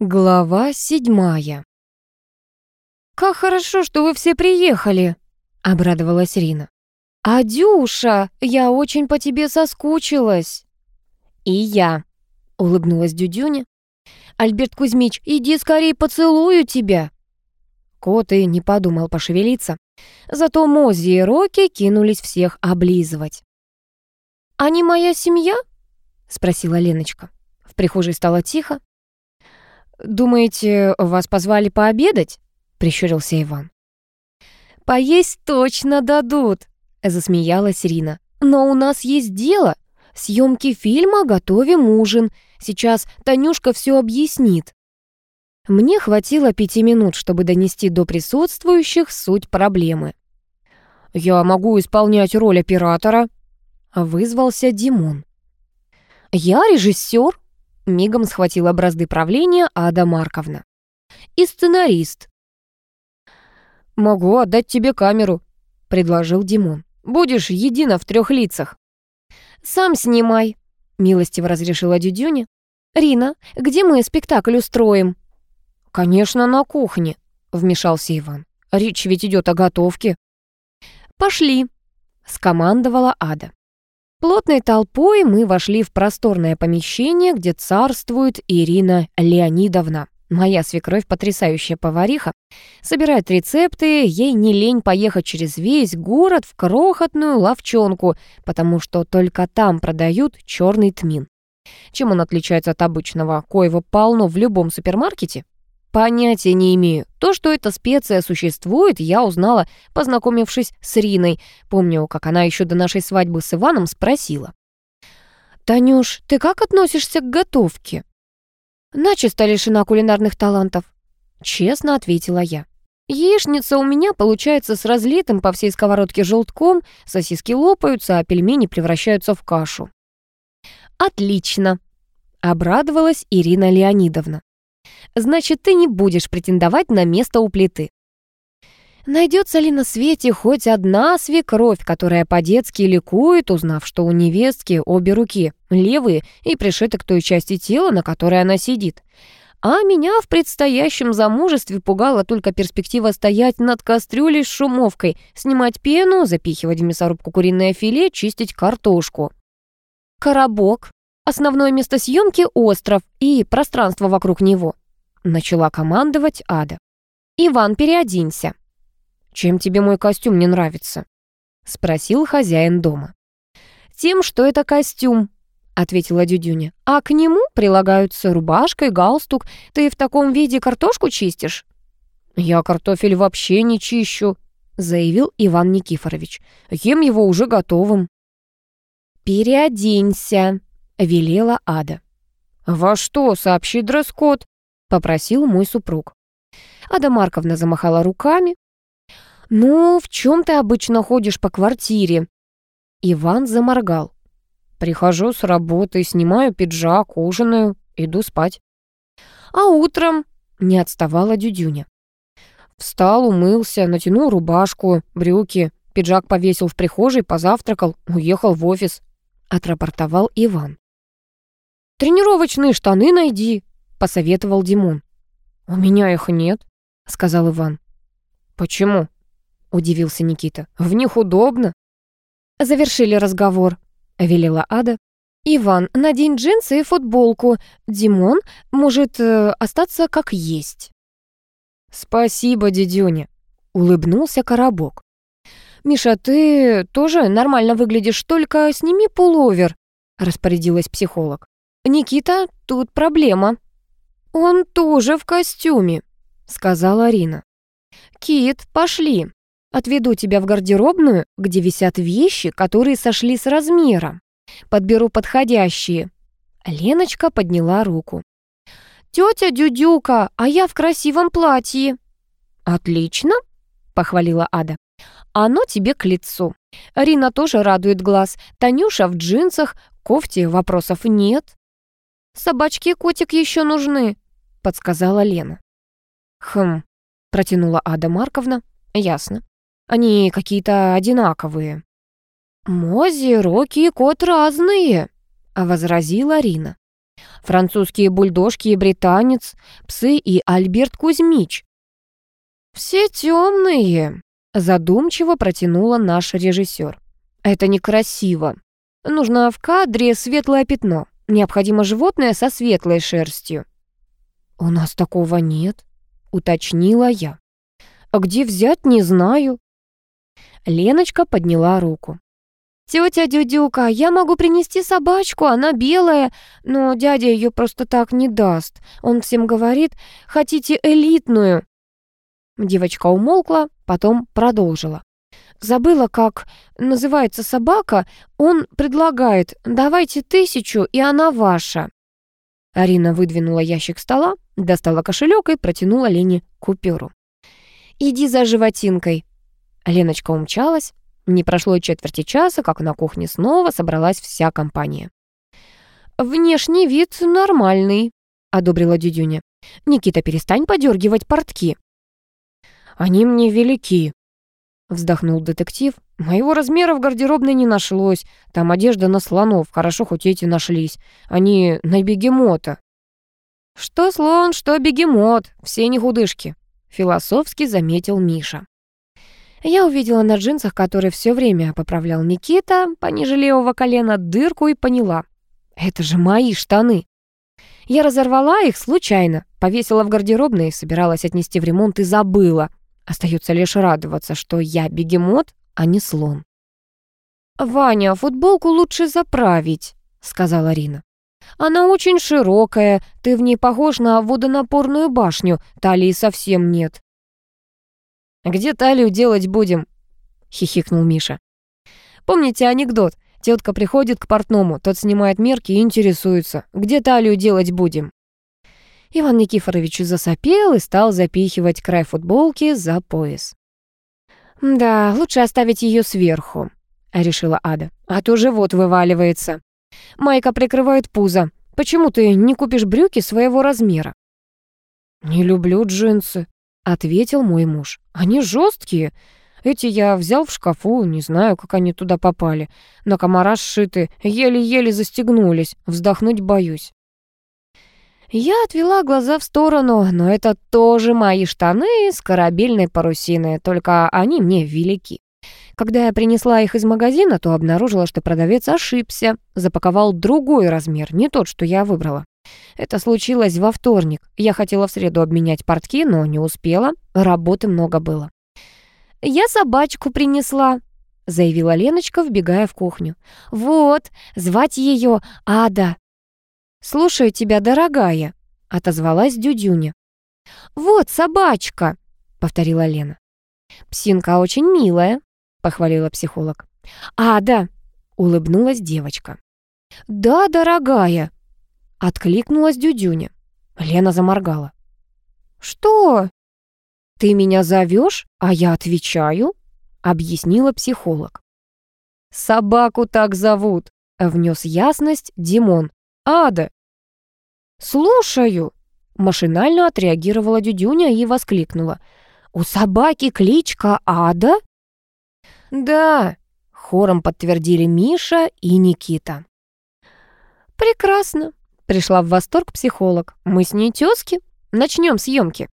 Глава седьмая. «Как хорошо, что вы все приехали!» — обрадовалась Рина. «Адюша, я очень по тебе соскучилась!» «И я!» — улыбнулась Дюдюня. «Альберт Кузьмич, иди скорее поцелую тебя!» Кот и не подумал пошевелиться. Зато Мози и Рокки кинулись всех облизывать. «Они моя семья?» — спросила Леночка. В прихожей стало тихо. «Думаете, вас позвали пообедать?» — прищурился Иван. «Поесть точно дадут», — засмеялась Рина. «Но у нас есть дело. Съемки фильма, готовим ужин. Сейчас Танюшка все объяснит». Мне хватило пяти минут, чтобы донести до присутствующих суть проблемы. «Я могу исполнять роль оператора», — вызвался Димон. «Я режиссер», Мигом схватила бразды правления Ада Марковна. «И сценарист». «Могу отдать тебе камеру», — предложил Димон. «Будешь едино в трех лицах». «Сам снимай», — милостиво разрешила Дюдюня. «Рина, где мы спектакль устроим?» «Конечно, на кухне», — вмешался Иван. «Речь ведь идет о готовке». «Пошли», — скомандовала Ада. Плотной толпой мы вошли в просторное помещение, где царствует Ирина Леонидовна. Моя свекровь потрясающая повариха. Собирает рецепты, ей не лень поехать через весь город в крохотную ловчонку, потому что только там продают черный тмин. Чем он отличается от обычного, коего полно в любом супермаркете? Понятия не имею. То, что эта специя существует, я узнала, познакомившись с Риной. Помню, как она еще до нашей свадьбы с Иваном спросила. «Танюш, ты как относишься к готовке?» «Начисто лишена кулинарных талантов», — честно ответила я. «Яичница у меня получается с разлитым по всей сковородке желтком, сосиски лопаются, а пельмени превращаются в кашу». «Отлично», — обрадовалась Ирина Леонидовна. Значит, ты не будешь претендовать на место у плиты. Найдется ли на свете хоть одна свекровь, которая по-детски ликует, узнав, что у невестки обе руки левые и пришиты к той части тела, на которой она сидит? А меня в предстоящем замужестве пугала только перспектива стоять над кастрюлей с шумовкой, снимать пену, запихивать в мясорубку куриное филе, чистить картошку. Коробок. Основное место съемки — остров и пространство вокруг него. Начала командовать Ада. «Иван, переоденься». «Чем тебе мой костюм не нравится?» Спросил хозяин дома. «Тем, что это костюм», — ответила Дюдюня. «А к нему прилагаются рубашка и галстук. Ты в таком виде картошку чистишь?» «Я картофель вообще не чищу», — заявил Иван Никифорович. «Ем его уже готовым». «Переоденься», — велела Ада. «Во что, сообщи дресс-код?» — попросил мой супруг. Ада Марковна замахала руками. «Ну, в чем ты обычно ходишь по квартире?» Иван заморгал. «Прихожу с работы, снимаю пиджак, ужинаю, иду спать». «А утром?» — не отставала Дюдюня. Встал, умылся, натянул рубашку, брюки, пиджак повесил в прихожей, позавтракал, уехал в офис. Отрапортовал Иван. «Тренировочные штаны найди», — посоветовал Димон. «У меня их нет», — сказал Иван. «Почему?» — удивился Никита. «В них удобно». «Завершили разговор», — велела Ада. «Иван, надень джинсы и футболку. Димон может э, остаться как есть». «Спасибо, дедюня», — улыбнулся Коробок. «Миша, ты тоже нормально выглядишь, только сними пуловер», — распорядилась психолог. «Никита, тут проблема». «Он тоже в костюме», — сказала Рина. «Кит, пошли. Отведу тебя в гардеробную, где висят вещи, которые сошли с размера. Подберу подходящие». Леночка подняла руку. «Тетя Дюдюка, а я в красивом платье». «Отлично», — похвалила Ада. «Оно тебе к лицу. Рина тоже радует глаз. Танюша в джинсах, кофте вопросов нет». «Собачки и котик еще нужны», — подсказала Лена. «Хм», — протянула Ада Марковна. «Ясно. Они какие-то одинаковые». «Мози, Роки и кот разные», — возразила Рина. Французские бульдожки и британец, псы и Альберт Кузьмич. «Все темные», — задумчиво протянула наш режиссер. «Это некрасиво. Нужно в кадре светлое пятно. Необходимо животное со светлой шерстью». «У нас такого нет», — уточнила я. «А где взять, не знаю». Леночка подняла руку. «Тетя Дюдюка, я могу принести собачку, она белая, но дядя ее просто так не даст. Он всем говорит, хотите элитную». Девочка умолкла, потом продолжила. Забыла, как называется собака. Он предлагает, давайте тысячу, и она ваша. Арина выдвинула ящик стола, достала кошелек и протянула Лене купюру. «Иди за животинкой». Леночка умчалась. Не прошло и четверти часа, как на кухне снова собралась вся компания. «Внешний вид нормальный», — одобрила Дюдюня. «Никита, перестань подергивать портки». «Они мне велики», — вздохнул детектив. «Моего размера в гардеробной не нашлось. Там одежда на слонов, хорошо хоть эти нашлись. Они на бегемота». «Что слон, что бегемот, все не худышки», — философски заметил Миша. Я увидела на джинсах, которые все время поправлял Никита, пониже левого колена, дырку и поняла. Это же мои штаны. Я разорвала их случайно, повесила в гардеробной, собиралась отнести в ремонт и забыла. Остается лишь радоваться, что я бегемот, а не слон. «Ваня, футболку лучше заправить», — сказала Рина. «Она очень широкая, ты в ней похож на водонапорную башню, талии совсем нет». «Где талию делать будем?» — хихикнул Миша. «Помните анекдот? Тетка приходит к портному, тот снимает мерки и интересуется, где талию делать будем?» Иван Никифорович засопел и стал запихивать край футболки за пояс. «Да, лучше оставить ее сверху», — решила Ада. «А то живот вываливается. Майка прикрывает пузо. Почему ты не купишь брюки своего размера?» «Не люблю джинсы», — ответил мой муж. «Они жесткие. Эти я взял в шкафу, не знаю, как они туда попали. На комара сшиты, еле-еле застегнулись. Вздохнуть боюсь». Я отвела глаза в сторону, но это тоже мои штаны с корабельной парусины, только они мне велики. Когда я принесла их из магазина, то обнаружила, что продавец ошибся, запаковал другой размер, не тот, что я выбрала. Это случилось во вторник. Я хотела в среду обменять портки, но не успела, работы много было. «Я собачку принесла», — заявила Леночка, вбегая в кухню. «Вот, звать ее Ада». «Слушаю тебя, дорогая», — отозвалась Дюдюня. «Вот собачка», — повторила Лена. «Псинка очень милая», — похвалила психолог. «А, да», — улыбнулась девочка. «Да, дорогая», — откликнулась Дюдюня. Лена заморгала. «Что?» «Ты меня зовешь, а я отвечаю», — объяснила психолог. «Собаку так зовут», — внес ясность Димон. Ада!» «Слушаю!» — машинально отреагировала Дюдюня и воскликнула. «У собаки кличка Ада?» «Да!» — хором подтвердили Миша и Никита. «Прекрасно!» — пришла в восторг психолог. «Мы с ней тёзки. Начнем съемки.